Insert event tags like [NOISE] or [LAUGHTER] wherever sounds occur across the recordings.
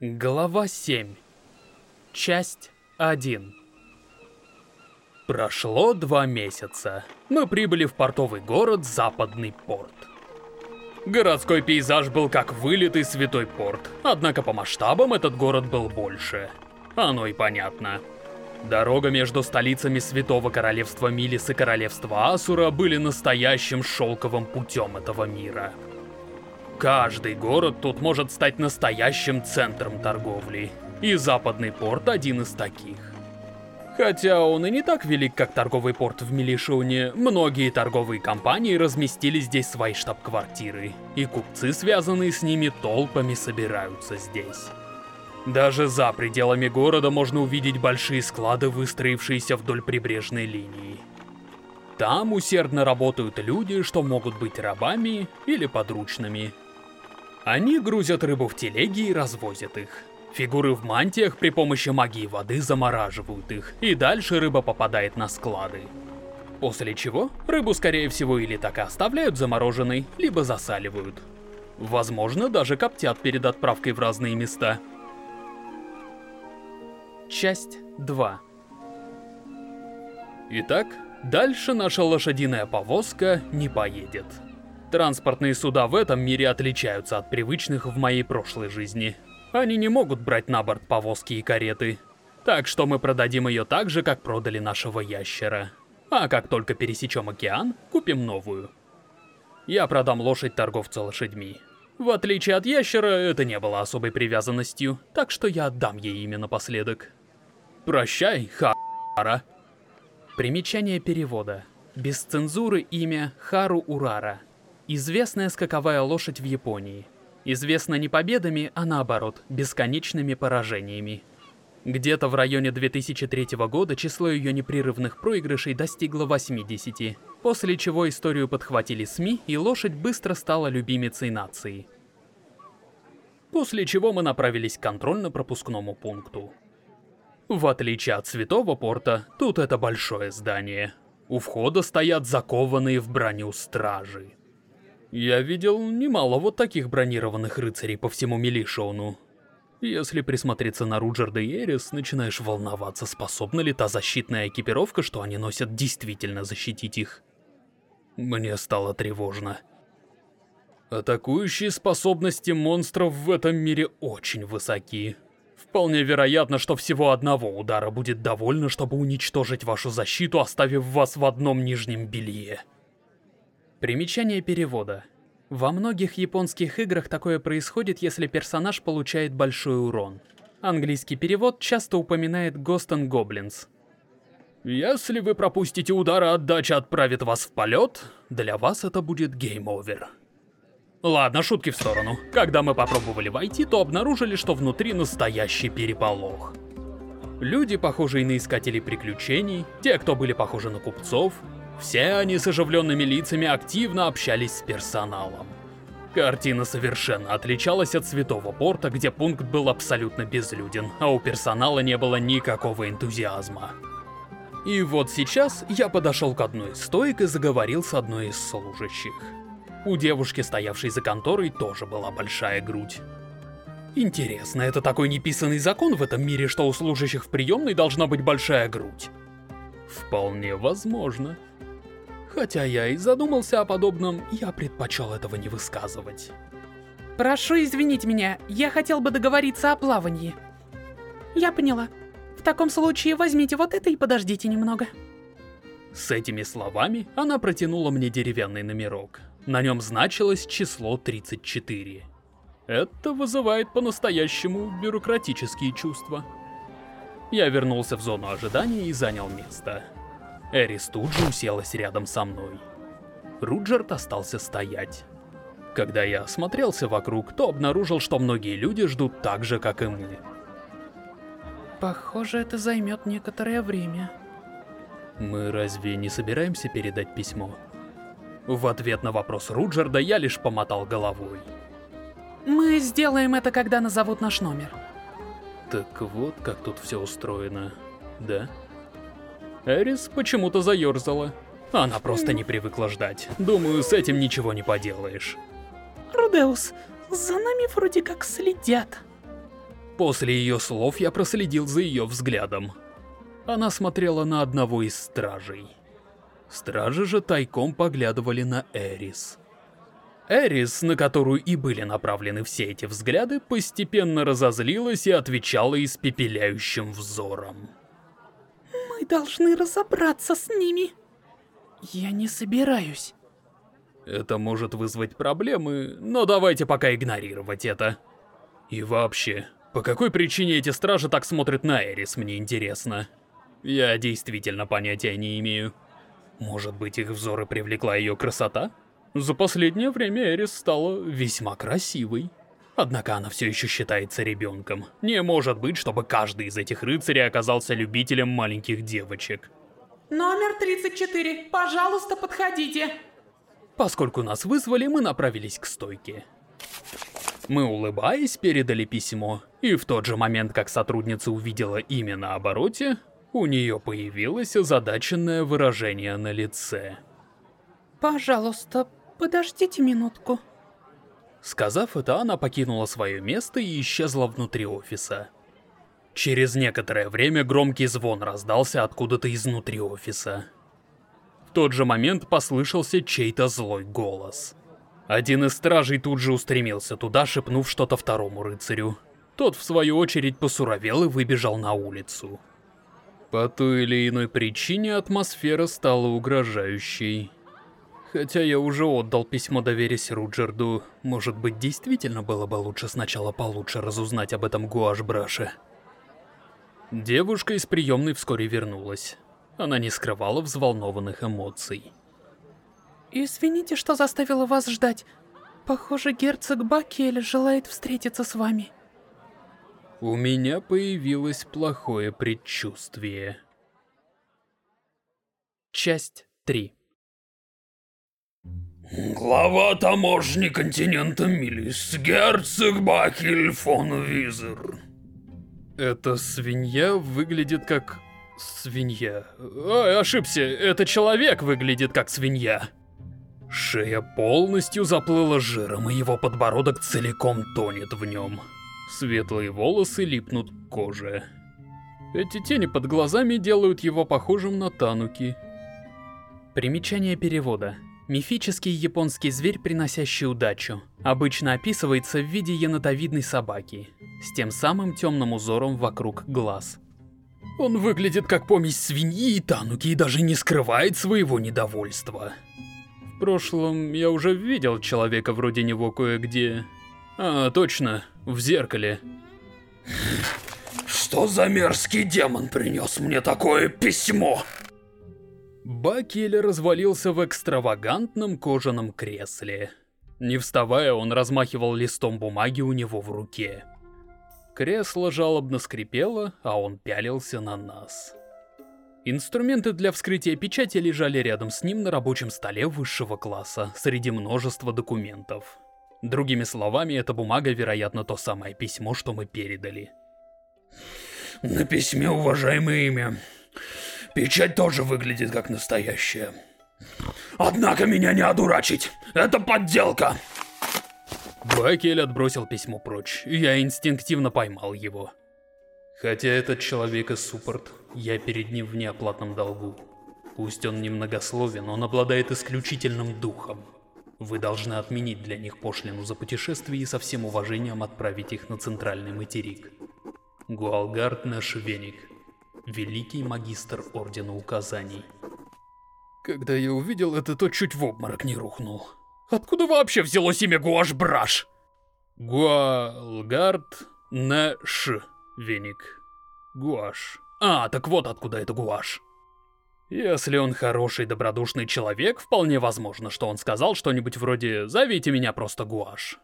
Глава 7. Часть 1. Прошло два месяца. Мы прибыли в портовый город Западный порт. Городской пейзаж был как вылитый святой порт, однако по масштабам этот город был больше. Оно и понятно. Дорога между столицами Святого Королевства Милис и Королевства Асура были настоящим шелковым путем этого мира. Каждый город тут может стать настоящим центром торговли, и Западный порт один из таких. Хотя он и не так велик, как торговый порт в Милишуне, многие торговые компании разместили здесь свои штаб-квартиры, и купцы, связанные с ними, толпами собираются здесь. Даже за пределами города можно увидеть большие склады, выстроившиеся вдоль прибрежной линии. Там усердно работают люди, что могут быть рабами или подручными. Они грузят рыбу в телеги и развозят их. Фигуры в мантиях при помощи магии воды замораживают их, и дальше рыба попадает на склады. После чего рыбу, скорее всего, или так и оставляют замороженной, либо засаливают. Возможно, даже коптят перед отправкой в разные места. Часть 2 Итак, дальше наша лошадиная повозка не поедет. Транспортные суда в этом мире отличаются от привычных в моей прошлой жизни. Они не могут брать на борт повозки и кареты. Так что мы продадим ее так же, как продали нашего ящера. А как только пересечем океан, купим новую. Я продам лошадь торговцу лошадьми. В отличие от ящера, это не было особой привязанностью, так что я отдам ей имя напоследок. Прощай, Хара. Примечание перевода. Без цензуры имя Хару Урара. Известная скаковая лошадь в Японии. Известна не победами, а наоборот, бесконечными поражениями. Где-то в районе 2003 года число ее непрерывных проигрышей достигло 80, после чего историю подхватили СМИ, и лошадь быстро стала любимицей нации. После чего мы направились к контрольно-пропускному пункту. В отличие от Святого Порта, тут это большое здание. У входа стоят закованные в броню стражи. Я видел немало вот таких бронированных рыцарей по всему Милишоуну. Если присмотреться на Руджерда и Эрис, начинаешь волноваться, способна ли та защитная экипировка, что они носят, действительно защитить их. Мне стало тревожно. Атакующие способности монстров в этом мире очень высоки. Вполне вероятно, что всего одного удара будет довольно, чтобы уничтожить вашу защиту, оставив вас в одном нижнем белье. Примечание перевода. Во многих японских играх такое происходит, если персонаж получает большой урон. Английский перевод часто упоминает Ghost and. Если вы пропустите удар, а отдача отправит вас в полет, для вас это будет game over. Ладно, шутки в сторону. Когда мы попробовали войти, то обнаружили, что внутри настоящий переполох. Люди, похожие на искателей приключений, те, кто были похожи на купцов, все они с оживленными лицами активно общались с персоналом. Картина совершенно отличалась от Святого Порта, где пункт был абсолютно безлюден, а у персонала не было никакого энтузиазма. И вот сейчас я подошел к одной из стоек и заговорил с одной из служащих. У девушки, стоявшей за конторой, тоже была большая грудь. Интересно, это такой неписанный закон в этом мире, что у служащих в приемной должна быть большая грудь? Вполне возможно. Хотя я и задумался о подобном, я предпочел этого не высказывать. Прошу извинить меня, я хотел бы договориться о плавании. Я поняла. В таком случае возьмите вот это и подождите немного. С этими словами она протянула мне деревянный номерок. На нем значилось число 34. Это вызывает по-настоящему бюрократические чувства. Я вернулся в зону ожидания и занял место. Эрис тут же уселась рядом со мной. Руджерт остался стоять. Когда я осмотрелся вокруг, то обнаружил, что многие люди ждут так же, как и мы. Похоже, это займет некоторое время. Мы разве не собираемся передать письмо? В ответ на вопрос Руджерда я лишь помотал головой. Мы сделаем это, когда назовут наш номер. Так вот, как тут все устроено, да? Эрис почему-то заерзала. Она просто не привыкла ждать. Думаю, с этим ничего не поделаешь. Рудеус, за нами вроде как следят. После ее слов я проследил за ее взглядом. Она смотрела на одного из стражей. Стражи же тайком поглядывали на Эрис. Эрис, на которую и были направлены все эти взгляды, постепенно разозлилась и отвечала испепеляющим взором. Мы должны разобраться с ними. Я не собираюсь. Это может вызвать проблемы, но давайте пока игнорировать это. И вообще, по какой причине эти стражи так смотрят на Эрис, мне интересно. Я действительно понятия не имею. Может быть, их взоры привлекла ее красота? За последнее время Эрис стала весьма красивой. Однако она все еще считается ребенком. Не может быть, чтобы каждый из этих рыцарей оказался любителем маленьких девочек. Номер 34, пожалуйста, подходите. Поскольку нас вызвали, мы направились к стойке. Мы, улыбаясь, передали письмо, и в тот же момент, как сотрудница увидела имя на обороте, у нее появилось озадаченное выражение на лице. Пожалуйста, подождите минутку. Сказав это, она покинула свое место и исчезла внутри офиса. Через некоторое время громкий звон раздался откуда-то изнутри офиса. В тот же момент послышался чей-то злой голос. Один из стражей тут же устремился туда, шепнув что-то второму рыцарю. Тот, в свою очередь, посуровел и выбежал на улицу. По той или иной причине атмосфера стала угрожающей. Хотя я уже отдал письмо доверия Руджерду, может быть, действительно было бы лучше сначала получше разузнать об этом Гуашбраше. Девушка из приемной вскоре вернулась. Она не скрывала взволнованных эмоций. Извините, что заставила вас ждать. Похоже, герцог Бакель желает встретиться с вами. У меня появилось плохое предчувствие. Часть 3 Глава таможни континента Милис, герцог Бакель фон Визер. Эта свинья выглядит как свинья. Ой, ошибся, это человек выглядит как свинья. Шея полностью заплыла жиром, и его подбородок целиком тонет в нем. Светлые волосы липнут к коже. Эти тени под глазами делают его похожим на Тануки. Примечание перевода. Мифический японский зверь, приносящий удачу, обычно описывается в виде енотовидной собаки, с тем самым темным узором вокруг глаз. Он выглядит как помесь свиньи и тануки и даже не скрывает своего недовольства. В прошлом я уже видел человека вроде него кое-где. А, точно, в зеркале. Что за мерзкий демон принес мне такое письмо? Бакель развалился в экстравагантном кожаном кресле. Не вставая, он размахивал листом бумаги у него в руке. Кресло жалобно скрипело, а он пялился на нас. Инструменты для вскрытия печати лежали рядом с ним на рабочем столе высшего класса, среди множества документов. Другими словами, эта бумага, вероятно, то самое письмо, что мы передали. На письме уважаемое имя. Печать тоже выглядит как настоящая. Однако меня не одурачить. Это подделка. Бакель отбросил письмо прочь, и я инстинктивно поймал его. Хотя этот человек и суппорт, я перед ним в неоплатном долгу. Пусть он немногословен, он обладает исключительным духом. Вы должны отменить для них пошлину за путешествие и со всем уважением отправить их на центральный материк. Гуалгард наш веник, великий магистр Ордена Указаний. Когда я увидел это, то чуть в обморок не рухнул. Откуда вообще взялось имя Гуашбраш? Гуалгард наш веник. Гуаш. А, так вот откуда это гуаш. Если он хороший, добродушный человек, вполне возможно, что он сказал что-нибудь вроде «Зовите меня просто Гуаш».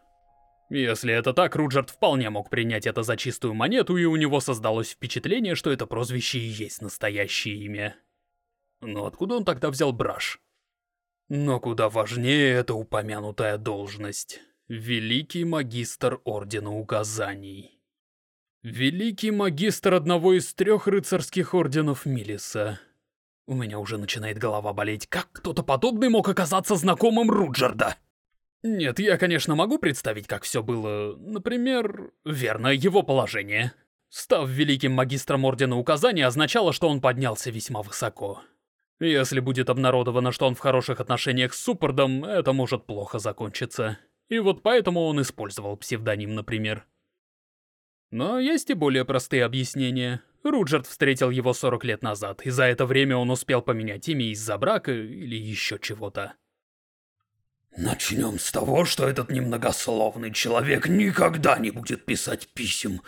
Если это так, Руджерт вполне мог принять это за чистую монету, и у него создалось впечатление, что это прозвище и есть настоящее имя. Но откуда он тогда взял Браш? Но куда важнее эта упомянутая должность. Великий магистр Ордена Указаний. Великий магистр одного из трех рыцарских орденов Милиса. У меня уже начинает голова болеть. Как кто-то подобный мог оказаться знакомым Руджерда? Нет, я, конечно, могу представить, как все было. Например, верно, его положение. Став великим магистром Ордена Указаний означало, что он поднялся весьма высоко. Если будет обнародовано, что он в хороших отношениях с Суппордом, это может плохо закончиться. И вот поэтому он использовал псевдоним, например. Но есть и более простые объяснения. Руджерт встретил его 40 лет назад, и за это время он успел поменять имя из-за брака или еще чего-то. Начнем с того, что этот немногословный человек никогда не будет писать писем.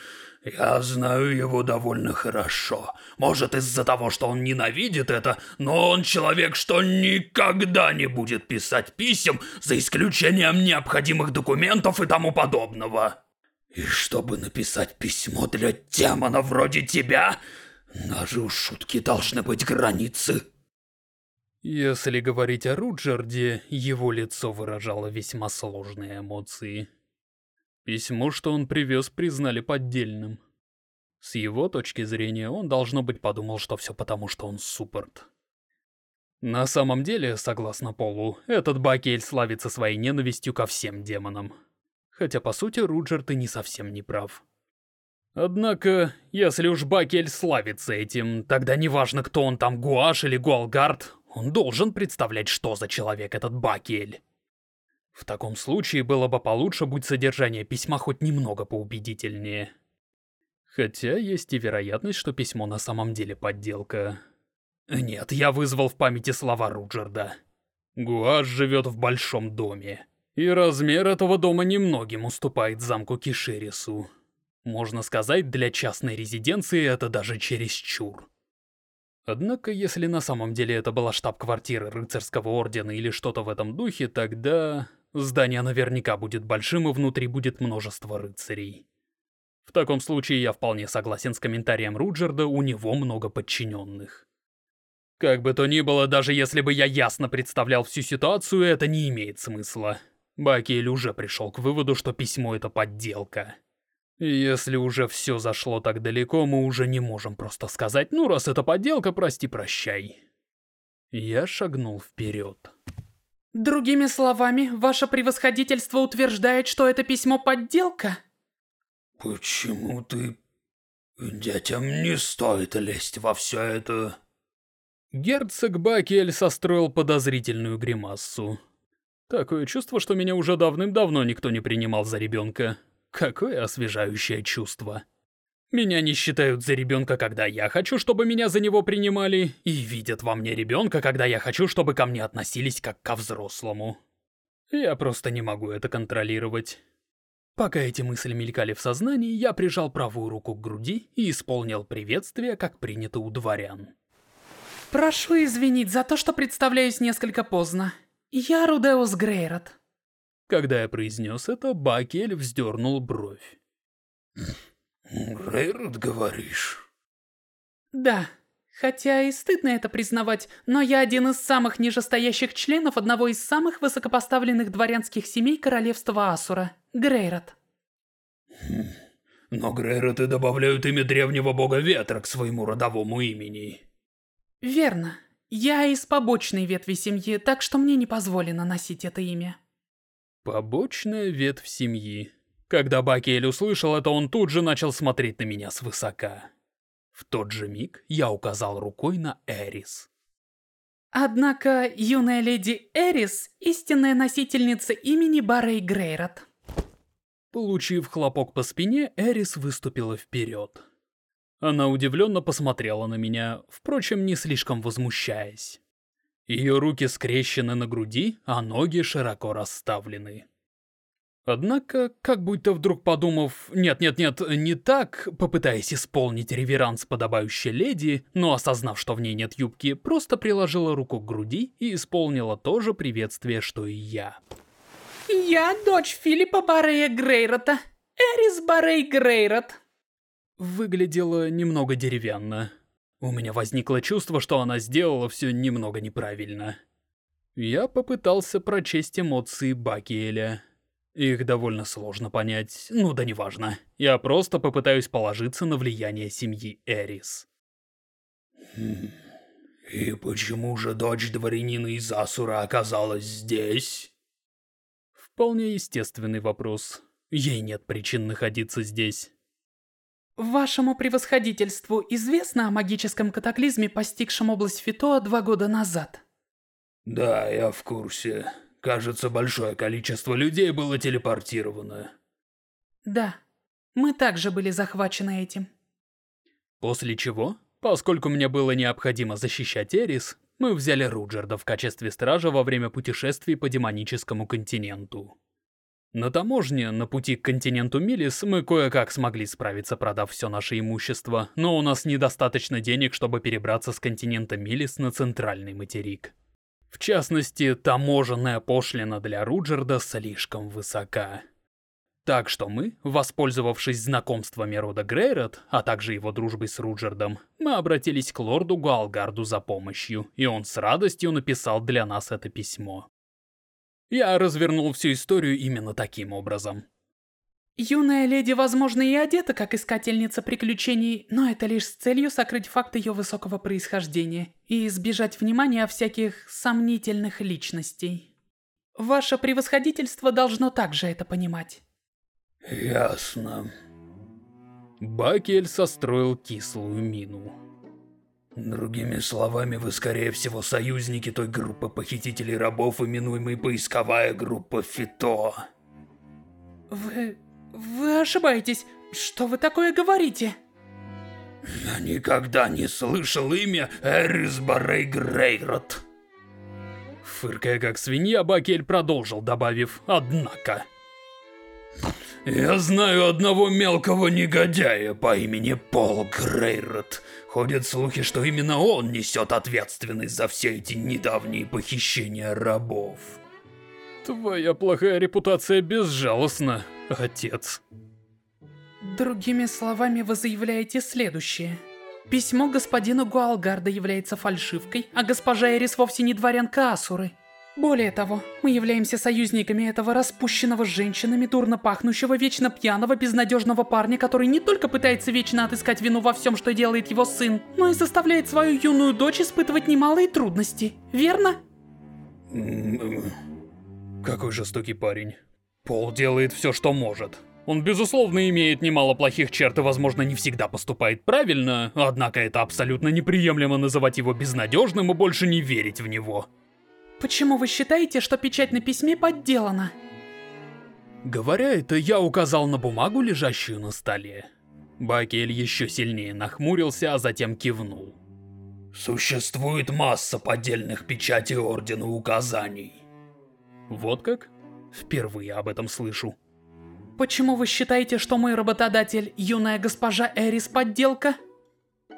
Я знаю его довольно хорошо. Может, из-за того, что он ненавидит это, но он человек, что никогда не будет писать писем, за исключением необходимых документов и тому подобного. И чтобы написать письмо для демона вроде тебя, даже у шутки должны быть границы. Если говорить о Руджерде, его лицо выражало весьма сложные эмоции. Письмо, что он привез, признали поддельным. С его точки зрения, он, должно быть, подумал, что все потому, что он суппорт. На самом деле, согласно Полу, этот Бакель славится своей ненавистью ко всем демонам. Хотя, по сути, Руджерд и не совсем не прав. Однако, если уж Бакель славится этим, тогда неважно, кто он там, Гуаш или Гуалгард, он должен представлять, что за человек этот Бакель. В таком случае было бы получше, будь содержание письма хоть немного поубедительнее. Хотя есть и вероятность, что письмо на самом деле подделка. Нет, я вызвал в памяти слова Руджерда. Гуаш живет в большом доме. И размер этого дома немногим уступает замку Кишерису. Можно сказать, для частной резиденции это даже чересчур. Однако, если на самом деле это была штаб-квартира рыцарского ордена или что-то в этом духе, тогда... Здание наверняка будет большим и внутри будет множество рыцарей. В таком случае я вполне согласен с комментарием Руджерда, у него много подчиненных. Как бы то ни было, даже если бы я ясно представлял всю ситуацию, это не имеет смысла. Бакель уже пришел к выводу, что письмо — это подделка. Если уже все зашло так далеко, мы уже не можем просто сказать, ну раз это подделка, прости-прощай. Я шагнул вперед. Другими словами, ваше превосходительство утверждает, что это письмо подделка? Почему ты... Детям не стоит лезть во все это. Герцог Бакель состроил подозрительную гримассу. Такое чувство, что меня уже давным-давно никто не принимал за ребенка. Какое освежающее чувство. Меня не считают за ребенка, когда я хочу, чтобы меня за него принимали, и видят во мне ребенка, когда я хочу, чтобы ко мне относились как ко взрослому. Я просто не могу это контролировать. Пока эти мысли мелькали в сознании, я прижал правую руку к груди и исполнил приветствие, как принято у дворян. Прошу извинить за то, что представляюсь несколько поздно. Я Рудеус Грейрот. Когда я произнес это, Бакель вздернул бровь. Грейрот, говоришь? Да. Хотя и стыдно это признавать, но я один из самых нижестоящих членов одного из самых высокопоставленных дворянских семей королевства Асура — Грейрот. Хм. Но Грейроты добавляют имя древнего бога ветра к своему родовому имени. Верно. Я из побочной ветви семьи, так что мне не позволено носить это имя. Побочная ветвь семьи. Когда Бакиэль услышал это, он тут же начал смотреть на меня свысока. В тот же миг я указал рукой на Эрис. Однако юная леди Эрис — истинная носительница имени Баррей Грейрот. Получив хлопок по спине, Эрис выступила вперед. Она удивленно посмотрела на меня, впрочем, не слишком возмущаясь. Ее руки скрещены на груди, а ноги широко расставлены. Однако, как будто вдруг подумав «нет-нет-нет, не так», попытаясь исполнить реверанс подобающей леди, но осознав, что в ней нет юбки, просто приложила руку к груди и исполнила то же приветствие, что и я. «Я дочь Филиппа Баррея Грейрота, Эрис Баррей Грейрот». Выглядела немного деревянно. У меня возникло чувство, что она сделала все немного неправильно. Я попытался прочесть эмоции Бакиэля. Их довольно сложно понять, ну да неважно. Я просто попытаюсь положиться на влияние семьи Эрис. Хм. И почему же дочь дворянина из Асура оказалась здесь? Вполне естественный вопрос. Ей нет причин находиться здесь. Вашему превосходительству известно о магическом катаклизме, постигшем область Фитоа два года назад? Да, я в курсе. Кажется, большое количество людей было телепортировано. Да, мы также были захвачены этим. После чего, поскольку мне было необходимо защищать Эрис, мы взяли Руджерда в качестве стража во время путешествий по демоническому континенту. На таможне, на пути к континенту Милис, мы кое-как смогли справиться, продав все наше имущество, но у нас недостаточно денег, чтобы перебраться с континента Милис на центральный материк. В частности, таможенная пошлина для Руджерда слишком высока. Так что мы, воспользовавшись знакомствами рода Грейрот, а также его дружбой с Руджердом, мы обратились к лорду Гуалгарду за помощью, и он с радостью написал для нас это письмо. Я развернул всю историю именно таким образом. Юная леди, возможно, и одета как искательница приключений, но это лишь с целью сокрыть факт ее высокого происхождения и избежать внимания всяких сомнительных личностей. Ваше превосходительство должно также это понимать. Ясно. Бакель состроил кислую мину. Другими словами, вы, скорее всего, союзники той группы похитителей рабов, именуемой поисковая группа Фито. Вы... вы ошибаетесь. Что вы такое говорите? Я никогда не слышал имя Эрис Барей Грейрот. Фыркая как свинья, Бакель продолжил, добавив «однако». Я знаю одного мелкого негодяя по имени Пол Грейрот. Ходят слухи, что именно он несет ответственность за все эти недавние похищения рабов. Твоя плохая репутация безжалостна, отец. Другими словами, вы заявляете следующее. Письмо господину Гуалгарда является фальшивкой, а госпожа Эрис вовсе не дворянка Асуры. Более того, мы являемся союзниками этого распущенного женщинами, дурно пахнущего, вечно пьяного, безнадежного парня, который не только пытается вечно отыскать вину во всем, что делает его сын, но и заставляет свою юную дочь испытывать немалые трудности. Верно? Какой жестокий парень. Пол делает все, что может. Он, безусловно, имеет немало плохих черт и, возможно, не всегда поступает правильно, однако это абсолютно неприемлемо называть его безнадежным и больше не верить в него. Почему вы считаете, что печать на письме подделана? Говоря это, я указал на бумагу, лежащую на столе. Бакель еще сильнее нахмурился, а затем кивнул. Существует масса поддельных печатей Ордена Указаний. Вот как? Впервые об этом слышу. Почему вы считаете, что мой работодатель, юная госпожа Эрис, подделка?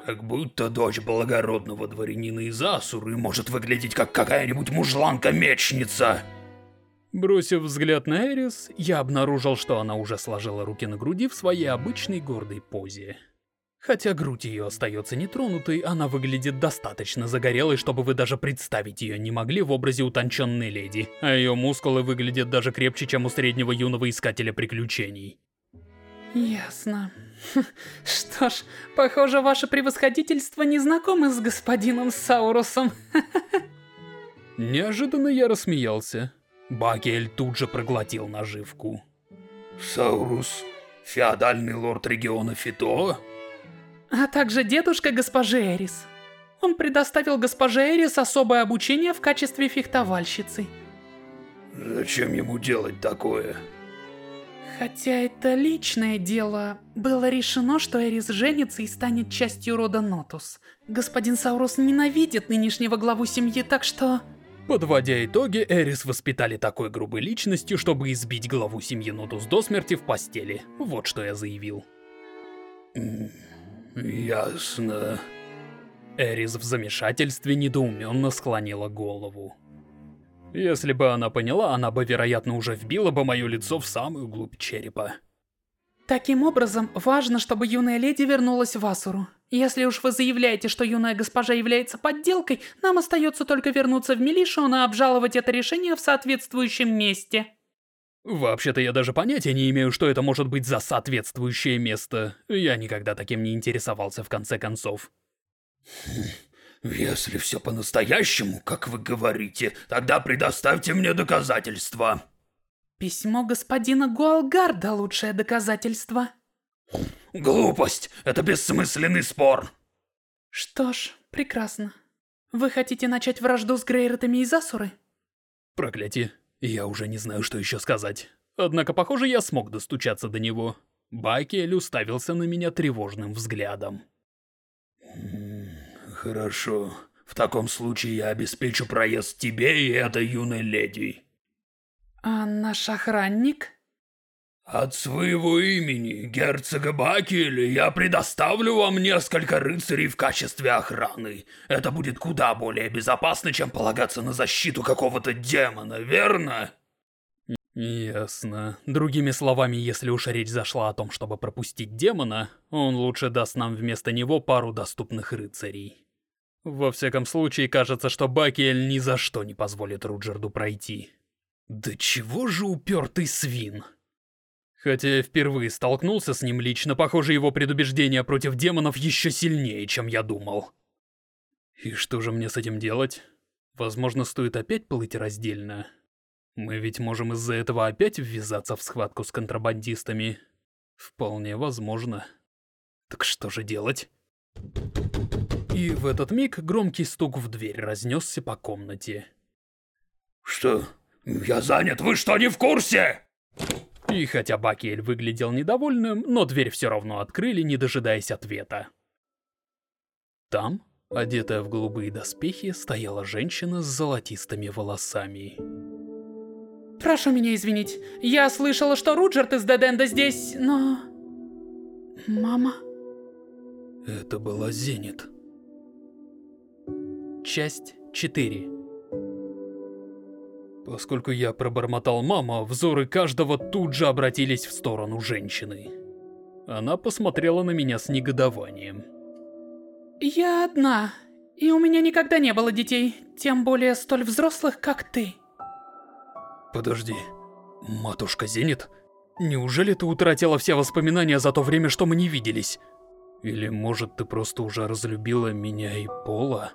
Как будто дочь благородного дворянина из Асуры может выглядеть как какая-нибудь мужланка-мечница. Бросив взгляд на Эрис, я обнаружил, что она уже сложила руки на груди в своей обычной гордой позе. Хотя грудь ее остается нетронутой, она выглядит достаточно загорелой, чтобы вы даже представить ее не могли в образе утонченной леди, а ее мускулы выглядят даже крепче, чем у среднего юного искателя приключений. Ясно. [LAUGHS] Что ж, похоже, ваше превосходительство не знакомы с господином Саурусом. [LAUGHS] Неожиданно я рассмеялся. Бакель тут же проглотил наживку. Саурус, феодальный лорд региона Фито? А также дедушка госпожи Эрис. Он предоставил госпоже Эрис особое обучение в качестве фехтовальщицы. Зачем ему делать такое? Хотя это личное дело, было решено, что Эрис женится и станет частью рода Нотус. Господин Саурус ненавидит нынешнего главу семьи, так что... Подводя итоги, Эрис воспитали такой грубой личностью, чтобы избить главу семьи Нотус до смерти в постели. Вот что я заявил. Ясно. Эрис в замешательстве недоуменно склонила голову. Если бы она поняла, она бы, вероятно, уже вбила бы мое лицо в самую глубь черепа. Таким образом, важно, чтобы юная леди вернулась в Асуру. Если уж вы заявляете, что юная госпожа является подделкой, нам остается только вернуться в Милишон и обжаловать это решение в соответствующем месте. Вообще-то я даже понятия не имею, что это может быть за соответствующее место. Я никогда таким не интересовался в конце концов. Если все по-настоящему, как вы говорите, тогда предоставьте мне доказательства. Письмо господина Гуалгарда – лучшее доказательство. Глупость! Это бессмысленный спор! Что ж, прекрасно. Вы хотите начать вражду с Грейротами и Засуры? Проклятие. Я уже не знаю, что еще сказать. Однако, похоже, я смог достучаться до него. Бакель уставился на меня тревожным взглядом. Хорошо. В таком случае я обеспечу проезд тебе и этой юной леди. А наш охранник? От своего имени, герцога Бакеля, я предоставлю вам несколько рыцарей в качестве охраны. Это будет куда более безопасно, чем полагаться на защиту какого-то демона, верно? Ясно. Другими словами, если уж речь зашла о том, чтобы пропустить демона, он лучше даст нам вместо него пару доступных рыцарей. Во всяком случае, кажется, что Бакиэль ни за что не позволит Руджерду пройти. Да чего же упертый свин? Хотя я впервые столкнулся с ним лично, похоже, его предубеждение против демонов еще сильнее, чем я думал. И что же мне с этим делать? Возможно, стоит опять плыть раздельно. Мы ведь можем из-за этого опять ввязаться в схватку с контрабандистами. Вполне возможно. Так что же делать? И в этот миг громкий стук в дверь разнесся по комнате. Что? Я занят, вы что, не в курсе? И хотя Бакиэль выглядел недовольным, но дверь все равно открыли, не дожидаясь ответа. Там, одетая в голубые доспехи, стояла женщина с золотистыми волосами. Прошу меня извинить, я слышала, что Руджерт из Деденда здесь, но... Мама... Это была Зенит. Часть 4 Поскольку я пробормотал «мама», взоры каждого тут же обратились в сторону женщины. Она посмотрела на меня с негодованием. «Я одна, и у меня никогда не было детей, тем более столь взрослых, как ты». Подожди, матушка Зенит? Неужели ты утратила все воспоминания за то время, что мы не виделись? Или, может, ты просто уже разлюбила меня и Пола?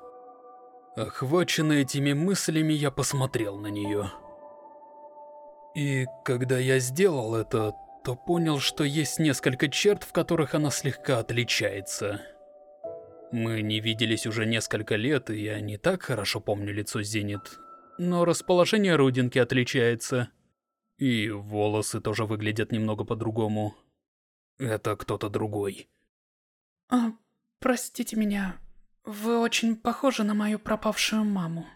Охваченный этими мыслями, я посмотрел на нее. И когда я сделал это, то понял, что есть несколько черт, в которых она слегка отличается. Мы не виделись уже несколько лет, и я не так хорошо помню лицо Зенит, но расположение родинки отличается. И волосы тоже выглядят немного по-другому. Это кто-то другой. А, простите меня, вы очень похожи на мою пропавшую маму.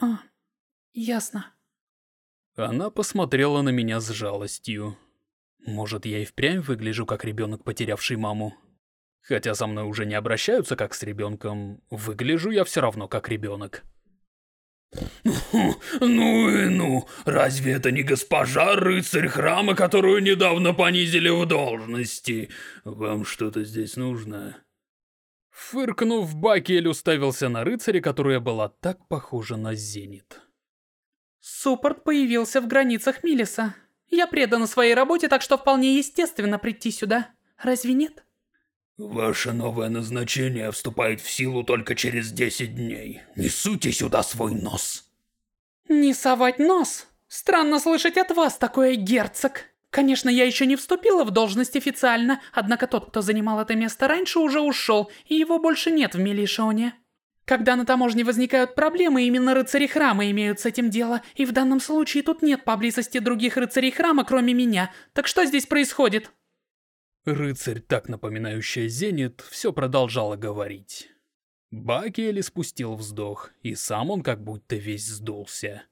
А, ясно. Она посмотрела на меня с жалостью. Может, я и впрямь выгляжу как ребенок, потерявший маму. Хотя со мной уже не обращаются как с ребенком, выгляжу я все равно как ребенок. [LAUGHS] Ну и ну, разве это не госпожа рыцарь храма, которую недавно понизили в должности? Вам что-то здесь нужно? Фыркнув, Бакель уставился на рыцаря, которая была так похожа на Зенит. Суппорт появился в границах Милиса. Я предана своей работе, так что вполне естественно прийти сюда. Разве нет? Ваше новое назначение вступает в силу только через 10 дней. Не суйте сюда свой нос. Не совать нос? Странно слышать от вас такое, герцог. Конечно, я еще не вступила в должность официально, однако тот, кто занимал это место раньше, уже ушел, и его больше нет в Милишоне. Когда на таможне возникают проблемы, именно рыцари храма имеют с этим дело, и в данном случае тут нет поблизости других рыцарей храма, кроме меня. Так что здесь происходит? Рыцарь, так напоминающая Зенит, все продолжала говорить. Бакиэль спустил вздох, и сам он как будто весь сдулся.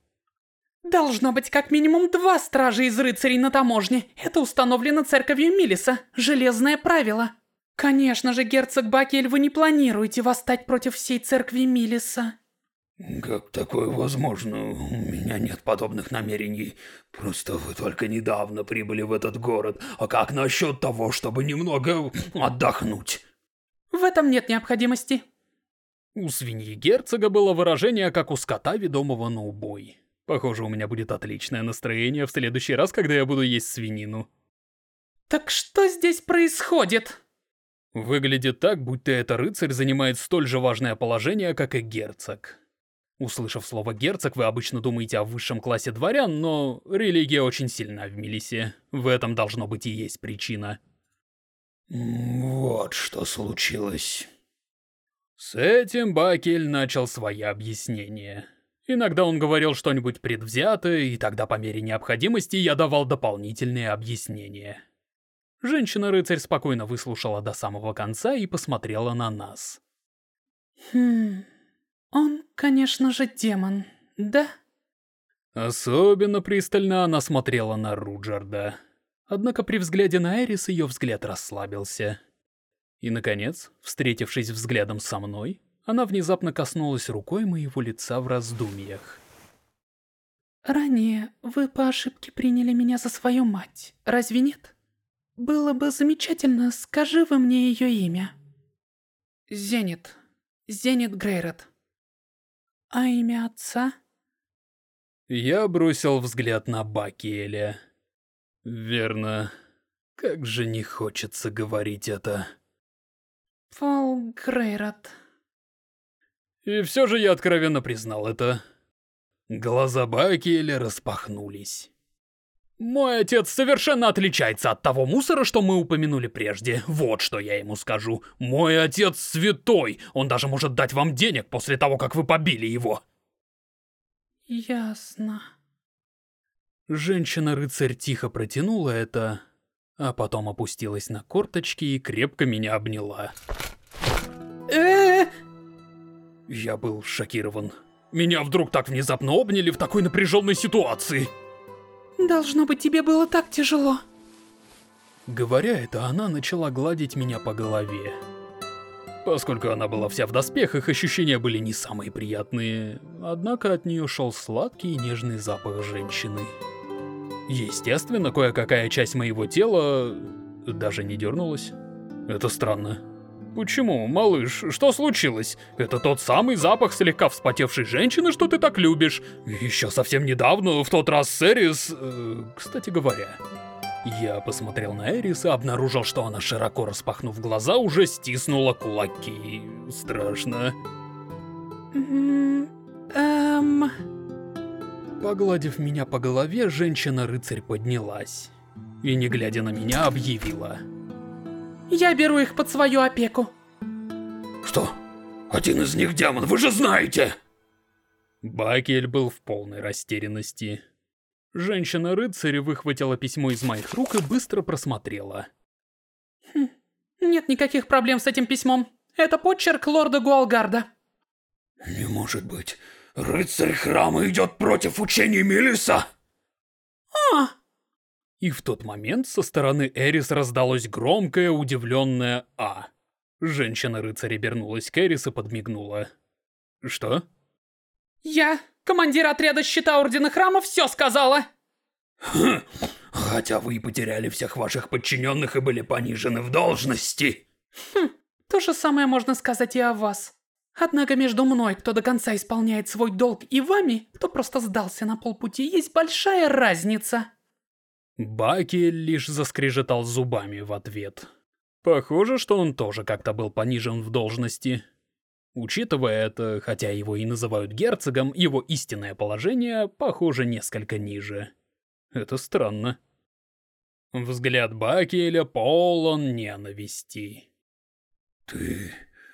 Должно быть как минимум два стража из рыцарей на таможне. Это установлено церковью Милиса. Железное правило. Конечно же, герцог Бакель, вы не планируете восстать против всей церкви Милиса. Как такое возможно? У меня нет подобных намерений. Просто вы только недавно прибыли в этот город. А как насчет того, чтобы немного отдохнуть? В этом нет необходимости. У свиньи герцога было выражение, как у скота, ведомого на убой. Похоже, у меня будет отличное настроение в следующий раз, когда я буду есть свинину. Так что здесь происходит? Выглядит так, будто этот рыцарь занимает столь же важное положение, как и герцог. Услышав слово «герцог», вы обычно думаете о высшем классе дворян, но религия очень сильна в Мелисе. В этом должно быть и есть причина. Вот что случилось. С этим Бакель начал свои объяснения. Иногда он говорил что-нибудь предвзятое, и тогда по мере необходимости я давал дополнительные объяснения. Женщина-рыцарь спокойно выслушала до самого конца и посмотрела на нас. Хм... Он, конечно же, демон, да? Особенно пристально она смотрела на Руджерда. Однако при взгляде на Эрис ее взгляд расслабился. И, наконец, встретившись взглядом со мной, она внезапно коснулась рукой моего лица в раздумьях. «Ранее вы по ошибке приняли меня за свою мать, разве нет? Было бы замечательно, скажи вы мне ее имя». «Зенит. Зенит Грейрот». «А имя отца?» Я бросил взгляд на Бакиэля. «Верно. Как же не хочется говорить это». «Пол Грейрот». И все же я откровенно признал это. Глаза Бакиэля распахнулись. Мой отец совершенно отличается от того мусора, что мы упомянули прежде. Вот что я ему скажу. Мой отец святой. Он даже может дать вам денег после того, как вы побили его. Ясно. Женщина-рыцарь тихо протянула это, а потом опустилась на корточки и крепко меня обняла. Я был шокирован. Меня вдруг так внезапно обняли в такой напряженной ситуации. Должно быть, тебе было так тяжело. Говоря это, она начала гладить меня по голове. Поскольку она была вся в доспехах, ощущения были не самые приятные, однако от нее шел сладкий и нежный запах женщины. Естественно, кое-какая часть моего тела даже не дернулась. Это странно. Почему, малыш, что случилось? Это тот самый запах слегка вспотевшей женщины, что ты так любишь. Еще совсем недавно, в тот раз с Эрис... Э, кстати говоря... Я посмотрел на Эрис и обнаружил, что она, широко распахнув глаза, уже стиснула кулаки. Страшно. Эм... Погладив меня по голове, женщина-рыцарь поднялась. И, не глядя на меня, объявила. Я беру их под свою опеку. Что? Один из них демон, вы же знаете! Бакель был в полной растерянности. Женщина-рыцарь выхватила письмо из моих рук и быстро просмотрела. Хм, нет никаких проблем с этим письмом. Это почерк лорда Гуалгарда. Не может быть. Рыцарь храма идет против учений Мелиса? А! И в тот момент со стороны Эрис раздалось громкое, удивленное «А». Женщина-рыцарь обернулась к Эрис и подмигнула. «Что?» «Я, командир отряда Щита Ордена Храма, все сказала!» Хм, хотя вы и потеряли всех ваших подчиненных и были понижены в должности. Хм, то же самое можно сказать и о вас. Однако между мной, кто до конца исполняет свой долг, и вами, кто просто сдался на полпути, есть большая разница. Баки лишь заскрежетал зубами в ответ. Похоже, что он тоже как-то был понижен в должности. Учитывая это, хотя его и называют герцогом, его истинное положение, похоже, несколько ниже. Это странно. Взгляд Бакиэля полон ненависти. Ты...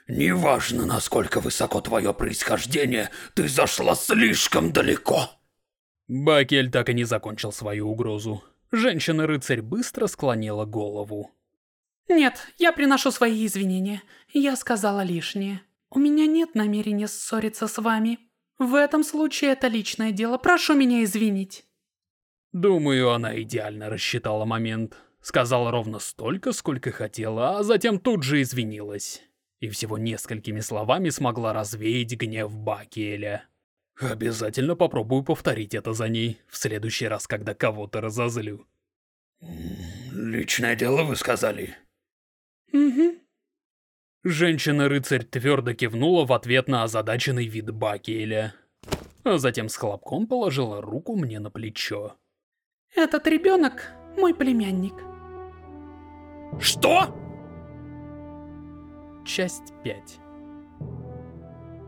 Неважно, насколько высоко твое происхождение, ты зашла слишком далеко. Бакель так и не закончил свою угрозу. Женщина-рыцарь быстро склонила голову. «Нет, я приношу свои извинения. Я сказала лишнее. У меня нет намерения ссориться с вами. В этом случае это личное дело. Прошу меня извинить». Думаю, она идеально рассчитала момент. Сказала ровно столько, сколько хотела, а затем тут же извинилась. И всего несколькими словами смогла развеять гнев Бакиэля. Обязательно попробую повторить это за ней, в следующий раз, когда кого-то разозлю. Личное дело вы сказали? Угу. Женщина-рыцарь твердо кивнула в ответ на озадаченный вид Бакиэля. А затем с хлопком положила руку мне на плечо. Этот ребенок мой племянник. Что? Часть 5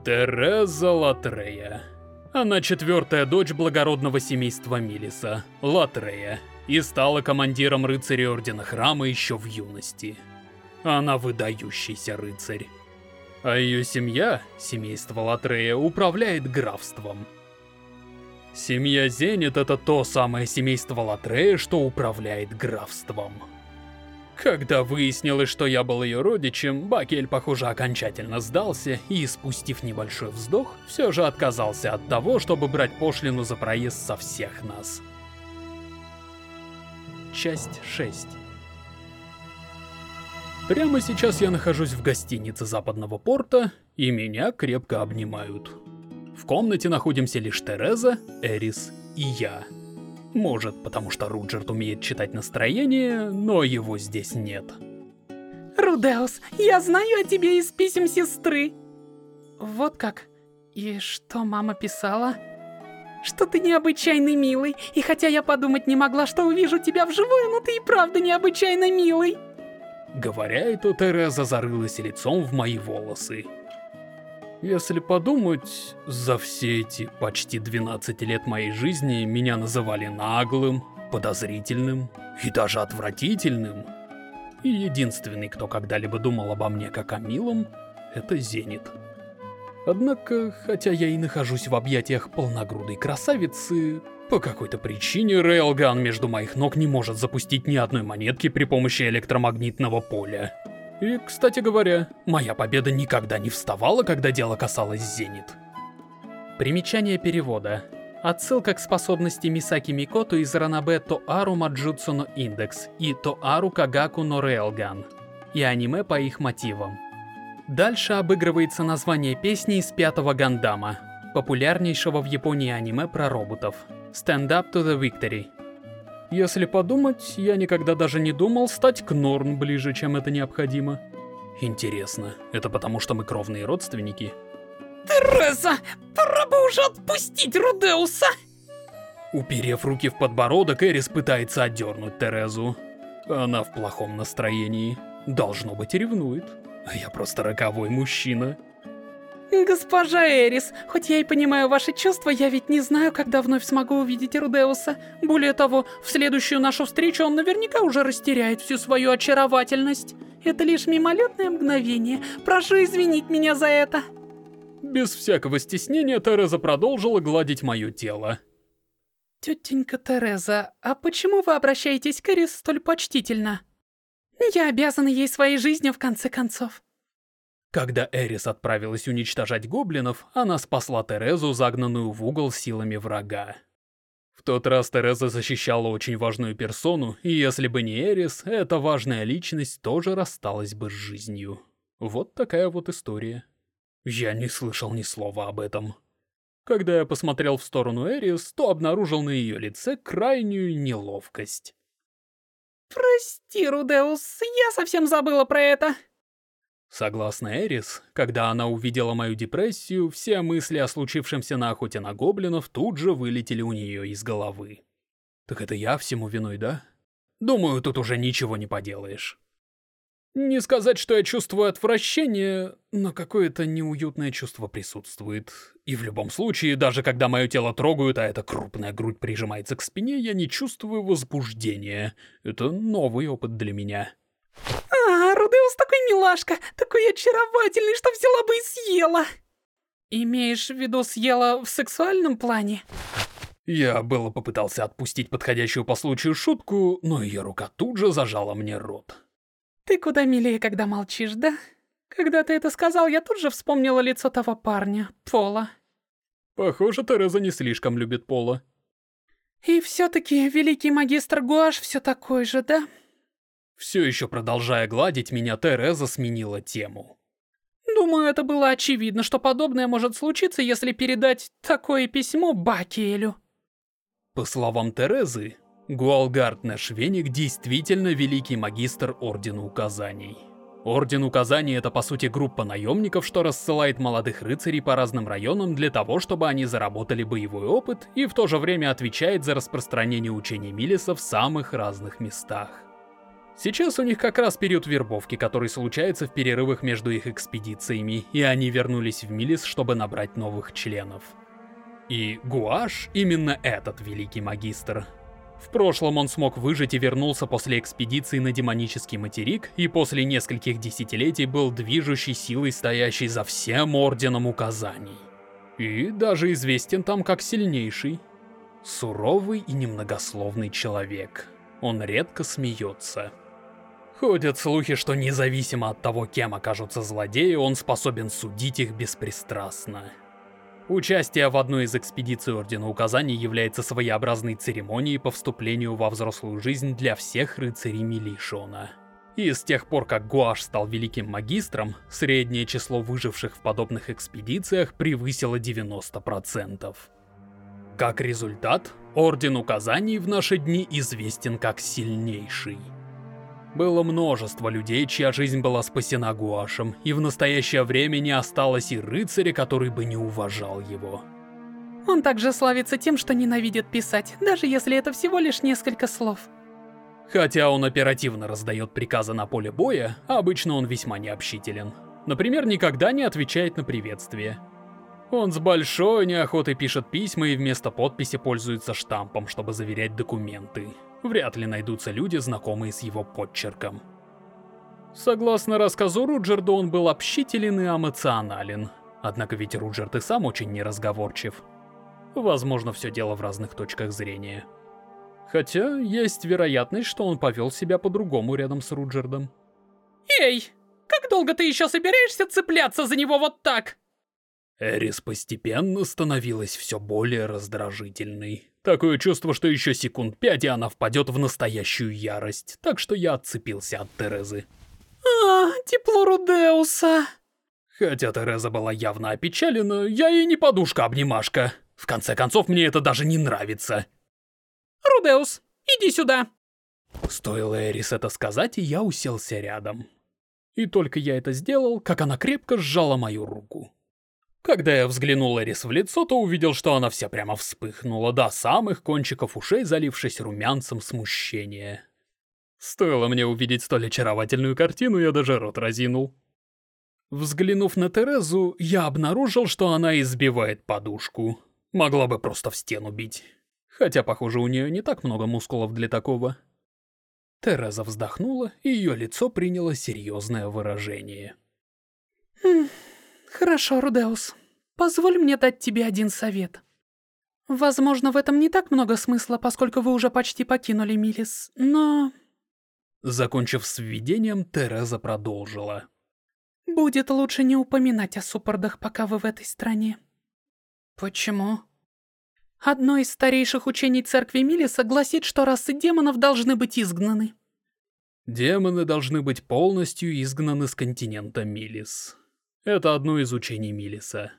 Тереза Латрея. Она четвертая дочь благородного семейства Милиса, Латрея, и стала командиром рыцарей Ордена Храма еще в юности. Она выдающийся рыцарь. А ее семья, семейство Латрея, управляет графством. Семья Зенит — это то самое семейство Латрея, что управляет графством. Когда выяснилось, что я был ее родичем, Бакель, похоже, окончательно сдался и, спустив небольшой вздох, все же отказался от того, чтобы брать пошлину за проезд со всех нас. Часть 6 Прямо сейчас я нахожусь в гостинице западного порта, и меня крепко обнимают. В комнате находимся лишь Тереза, Эрис и я. Может, потому что Руджерт умеет читать настроение, но его здесь нет. Рудеус, я знаю о тебе из писем сестры. Вот как? И что мама писала? Что ты необычайно милый, и хотя я подумать не могла, что увижу тебя вживую, но ты и правда необычайно милый. Говоря это, Тереза зарылась лицом в мои волосы. Если подумать, за все эти почти 12 лет моей жизни меня называли наглым, подозрительным и даже отвратительным. И единственный, кто когда-либо думал обо мне как о милом, это Зенит. Однако, хотя я и нахожусь в объятиях полногрудой красавицы, по какой-то причине Рейлган между моих ног не может запустить ни одной монетки при помощи электромагнитного поля. И, кстати говоря, моя победа никогда не вставала, когда дело касалось Зенит. Примечание перевода. Отсылка к способности Мисаки Микото из Ранабе Тоару Маджутсу но Индекс и Тоару Кагаку но Рейлган. И аниме по их мотивам. Дальше обыгрывается название песни из пятого Гандама, популярнейшего в Японии аниме про роботов. Stand Up to the Victory. Если подумать, я никогда даже не думал стать к Норн ближе, чем это необходимо. Интересно, это потому что мы кровные родственники? Тереза, пора бы уже отпустить Рудеуса! Уперев руки в подбородок, Эрис пытается отдернуть Терезу. Она в плохом настроении. Должно быть, ревнует. А я просто роковой мужчина. Госпожа Эрис, хоть я и понимаю ваши чувства, я ведь не знаю, когда вновь смогу увидеть Рудеуса. Более того, в следующую нашу встречу он наверняка уже растеряет всю свою очаровательность. Это лишь мимолетное мгновение. Прошу извинить меня за это. Без всякого стеснения Тереза продолжила гладить мое тело. Тетенька Тереза, а почему вы обращаетесь к Эрис столь почтительно? Я обязана ей своей жизнью в конце концов. Когда Эрис отправилась уничтожать гоблинов, она спасла Терезу, загнанную в угол силами врага. В тот раз Тереза защищала очень важную персону, и если бы не Эрис, эта важная личность тоже рассталась бы с жизнью. Вот такая вот история. Я не слышал ни слова об этом. Когда я посмотрел в сторону Эрис, то обнаружил на ее лице крайнюю неловкость. «Прости, Рудеус, я совсем забыла про это», Согласно Эрис, когда она увидела мою депрессию, все мысли о случившемся на охоте на гоблинов тут же вылетели у нее из головы. Так это я всему виной, да? Думаю, тут уже ничего не поделаешь. Не сказать, что я чувствую отвращение, но какое-то неуютное чувство присутствует. И в любом случае, даже когда мое тело трогают, а эта крупная грудь прижимается к спине, я не чувствую возбуждения. Это новый опыт для меня. Рудеус такой милашка, такой очаровательный, что взяла бы и съела. Имеешь в виду съела в сексуальном плане? Я было попытался отпустить подходящую по случаю шутку, но ее рука тут же зажала мне рот. Ты куда милее, когда молчишь, да? Когда ты это сказал, я тут же вспомнила лицо того парня, Пола. Похоже, Тереза не слишком любит Пола. И все-таки великий магистр Гуаш все такой же, да? Все еще продолжая гладить меня, Тереза сменила тему. Думаю, это было очевидно, что подобное может случиться, если передать такое письмо Бакиэлю. По словам Терезы, Гуалгард Нэшвеник действительно великий магистр Ордена Указаний. Орден Указаний — это по сути группа наемников, что рассылает молодых рыцарей по разным районам для того, чтобы они заработали боевой опыт и в то же время отвечает за распространение учений Милиса в самых разных местах. Сейчас у них как раз период вербовки, который случается в перерывах между их экспедициями, и они вернулись в Милис, чтобы набрать новых членов. И Гуаш именно этот великий магистр. В прошлом он смог выжить и вернулся после экспедиции на демонический материк, и после нескольких десятилетий был движущей силой, стоящей за всем Орденом Указаний. И даже известен там как сильнейший. Суровый и немногословный человек. Он редко смеется. Ходят слухи, что независимо от того, кем окажутся злодеи, он способен судить их беспристрастно. Участие в одной из экспедиций Ордена Указаний является своеобразной церемонией по вступлению во взрослую жизнь для всех рыцарей Милишона. И с тех пор, как Гуаш стал великим магистром, среднее число выживших в подобных экспедициях превысило 90%. Как результат, Орден Указаний в наши дни известен как сильнейший. Было множество людей, чья жизнь была спасена Гуашем, и в настоящее время не осталось и рыцаря, который бы не уважал его. Он также славится тем, что ненавидит писать, даже если это всего лишь несколько слов. Хотя он оперативно раздает приказы на поле боя, обычно он весьма необщителен. Например, никогда не отвечает на приветствие. Он с большой неохотой пишет письма и вместо подписи пользуется штампом, чтобы заверять документы. Вряд ли найдутся люди, знакомые с его подчерком. Согласно рассказу Руджерда, он был общителен и эмоционален. Однако ведь Руджерд и сам очень неразговорчив. Возможно, все дело в разных точках зрения. Хотя есть вероятность, что он повел себя по-другому рядом с Руджердом. Эй, как долго ты еще собираешься цепляться за него вот так? Эрис постепенно становилась все более раздражительной. Такое чувство, что еще секунд пять, и она впадет в настоящую ярость, так что я отцепился от Терезы. А, тепло Рудеуса. Хотя Тереза была явно опечалена, я ей не подушка-обнимашка. В конце концов, мне это даже не нравится. Рудеус, иди сюда. Стоило Эрис это сказать, и я уселся рядом. И только я это сделал, как она крепко сжала мою руку. Когда я взглянул Эрис в лицо, то увидел, что она вся прямо вспыхнула до самых кончиков ушей, залившись румянцем смущения. Стоило мне увидеть столь очаровательную картину, я даже рот разинул. Взглянув на Терезу, я обнаружил, что она избивает подушку. Могла бы просто в стену бить. Хотя, похоже, у нее не так много мускулов для такого. Тереза вздохнула, и ее лицо приняло серьезное выражение. Хорошо, Рудеус. Позволь мне дать тебе один совет. Возможно, в этом не так много смысла, поскольку вы уже почти покинули Милис, но... Закончив с введением, Тереза продолжила. Будет лучше не упоминать о суппордах, пока вы в этой стране. Почему? Одно из старейших учений церкви Милиса гласит, что расы демонов должны быть изгнаны. Демоны должны быть полностью изгнаны с континента Милис. Это одно из учений Милиса.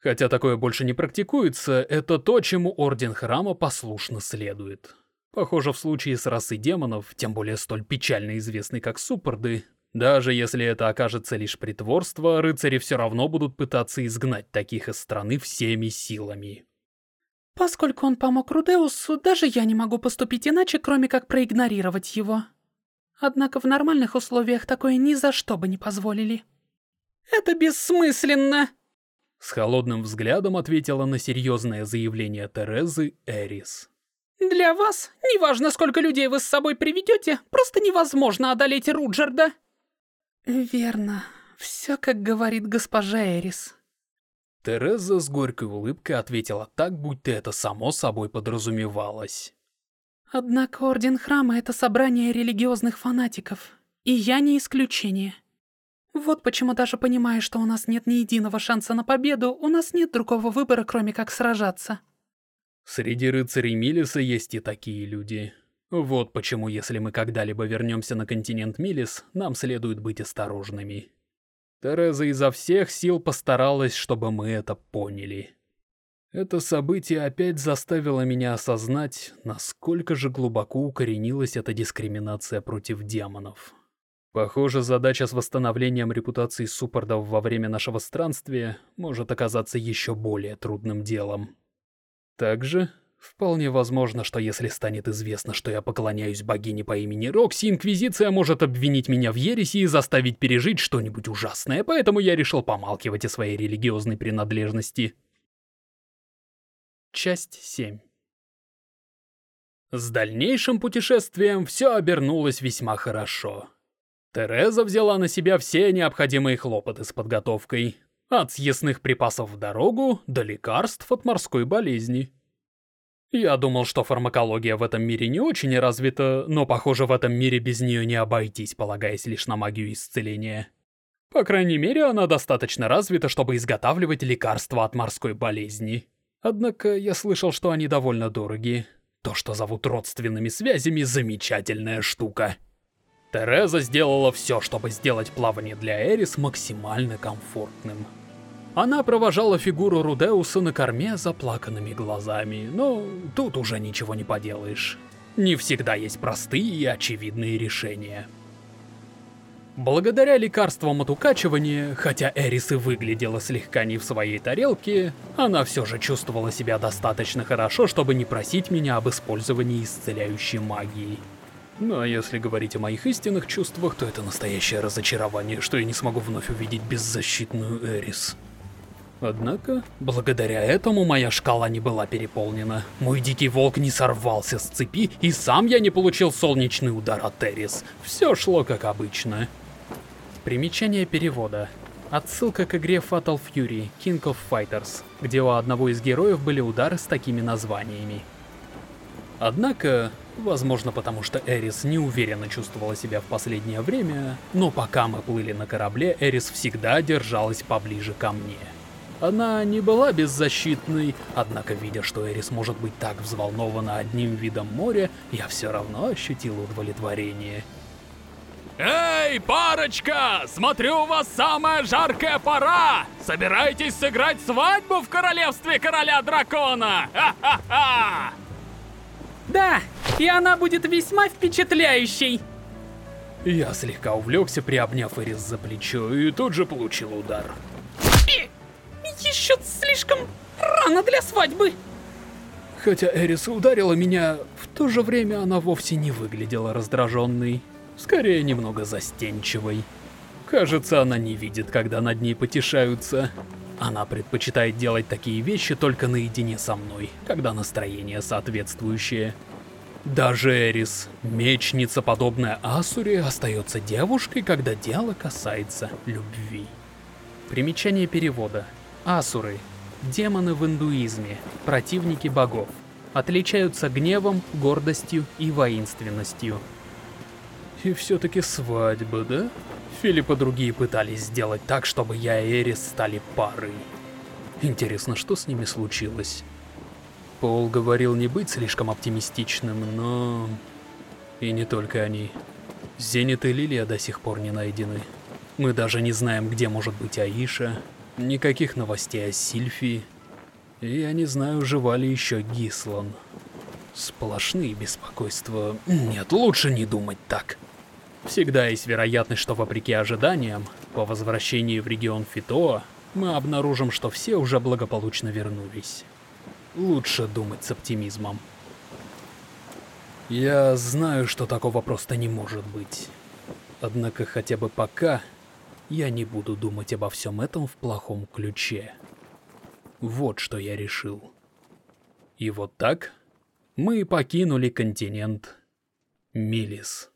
Хотя такое больше не практикуется, это то, чему Орден Храма послушно следует. Похоже, в случае с расой демонов, тем более столь печально известной как Суппорды, даже если это окажется лишь притворство, рыцари все равно будут пытаться изгнать таких из страны всеми силами. Поскольку он помог Рудеусу, даже я не могу поступить иначе, кроме как проигнорировать его. Однако в нормальных условиях такое ни за что бы не позволили. Это бессмысленно!» С холодным взглядом ответила на серьезное заявление Терезы Эрис. «Для вас, неважно сколько людей вы с собой приведете, просто невозможно одолеть Руджерда!» «Верно. Все, как говорит госпожа Эрис». Тереза с горькой улыбкой ответила так, будто это само собой подразумевалось. «Однако Орден Храма — это собрание религиозных фанатиков, и я не исключение. Вот почему даже понимая, что у нас нет ни единого шанса на победу, у нас нет другого выбора, кроме как сражаться. Среди рыцарей Милиса есть и такие люди. Вот почему, если мы когда-либо вернемся на континент Милис, нам следует быть осторожными. Тереза изо всех сил постаралась, чтобы мы это поняли. Это событие опять заставило меня осознать, насколько же глубоко укоренилась эта дискриминация против демонов. Похоже, задача с восстановлением репутации суппордов во время нашего странствия может оказаться еще более трудным делом. Также, Вполне возможно, что если станет известно, что я поклоняюсь богине по имени Рокси, Инквизиция может обвинить меня в ереси и заставить пережить что-нибудь ужасное, поэтому я решил помалкивать о своей религиозной принадлежности. Часть 7 С дальнейшим путешествием все обернулось весьма хорошо. Тереза взяла на себя все необходимые хлопоты с подготовкой, от съестных припасов в дорогу до лекарств от морской болезни. Я думал, что фармакология в этом мире не очень развита, но, похоже, в этом мире без нее не обойтись, полагаясь лишь на магию исцеления. По крайней мере, она достаточно развита, чтобы изготавливать лекарства от морской болезни. Однако я слышал, что они довольно дороги. То, что зовут родственными связями, замечательная штука. Тереза сделала все, чтобы сделать плавание для Эрис максимально комфортным. Она провожала фигуру Рудеуса на корме заплаканными глазами, но тут уже ничего не поделаешь. Не всегда есть простые и очевидные решения. Благодаря лекарствам от укачивания, хотя Эрис и выглядела слегка не в своей тарелке, она все же чувствовала себя достаточно хорошо, чтобы не просить меня об использовании исцеляющей магии. Ну а если говорить о моих истинных чувствах, то это настоящее разочарование, что я не смогу вновь увидеть беззащитную Эрис. Однако, благодаря этому моя шкала не была переполнена. Мой дикий волк не сорвался с цепи, и сам я не получил солнечный удар от Эрис. Все шло как обычно. Примечание перевода. Отсылка к игре Fatal Fury, King of Fighters, где у одного из героев были удары с такими названиями. Однако, возможно потому что Эрис неуверенно чувствовала себя в последнее время, но пока мы плыли на корабле, Эрис всегда держалась поближе ко мне. Она не была беззащитной, однако, видя, что Эрис может быть так взволнована одним видом моря, я все равно ощутил удовлетворение. Эй, парочка! Смотрю, у вас самая жаркая пора! Собираетесь сыграть свадьбу в королевстве короля дракона? Ха-ха-ха! Да, и она будет весьма впечатляющей. Я слегка увлекся, приобняв Эрис за плечо, и тут же получил удар. Еще слишком рано для свадьбы. Хотя Эрис ударила меня, в то же время она вовсе не выглядела раздраженной. Скорее, немного застенчивой. Кажется, она не видит, когда над ней потешаются. Она предпочитает делать такие вещи только наедине со мной, когда настроение соответствующее. Даже Эрис, мечница, подобная Асуре, остается девушкой, когда дело касается любви. Примечание перевода. Асуры. Демоны в индуизме, противники богов. Отличаются гневом, гордостью и воинственностью. И все-таки свадьба, да? Филипп и другие пытались сделать так, чтобы я и Эрис стали парой. Интересно, что с ними случилось? Пол говорил не быть слишком оптимистичным, но... И не только они. Зенит и Лилия до сих пор не найдены. Мы даже не знаем, где может быть Аиша, Никаких новостей о Сильфии. Я не знаю, жива ли еще Гислан. Сплошные беспокойства. Нет, лучше не думать так. Всегда есть вероятность, что вопреки ожиданиям, по возвращении в регион Фитоа, мы обнаружим, что все уже благополучно вернулись. Лучше думать с оптимизмом. Я знаю, что такого просто не может быть. Однако хотя бы пока я не буду думать обо всем этом в плохом ключе. Вот что я решил. И вот так мы покинули континент Милис.